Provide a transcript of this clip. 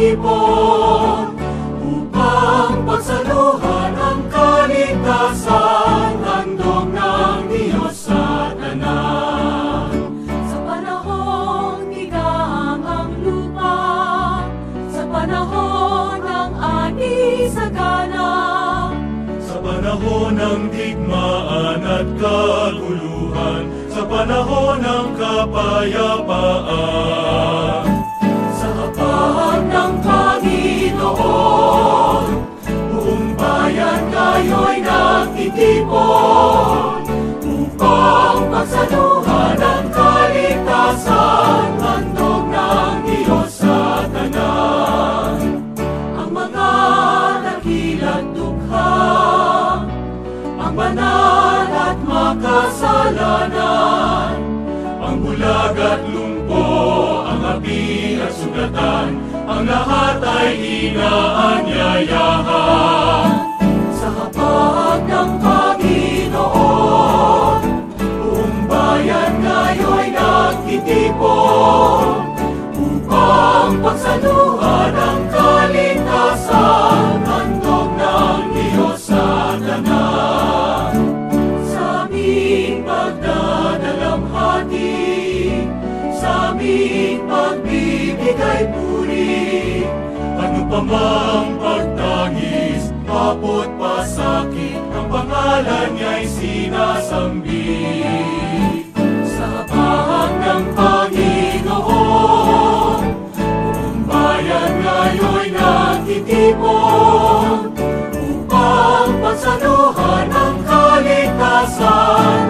nagtitipon upang pagsaluhan ang kaligtasan handog ng Diyos sa tanan. Sa panahon tigang ang lupa, sa panahon ng ani sa gana, Sa panahon ng digmaan at kaguluhan, sa panahon ng kapayapaan. Nagtitipon upang pagsaluhan ang kaligtasan, ng Diyos sa tanan. ang mga dakilat dukha, ang banal at makasalanan, ang bulag at ang api at sugatan, ang lahat ay inaanyayahan. sa aming pagbibigay puri. Ano pa mang pagtangis, kapot pasakit, ang pangalan niya'y sinasambit. Sa bahag ng Panginoon, buong bayan ngayon nakitipon, upang pagsaluhan ang kaligtasan.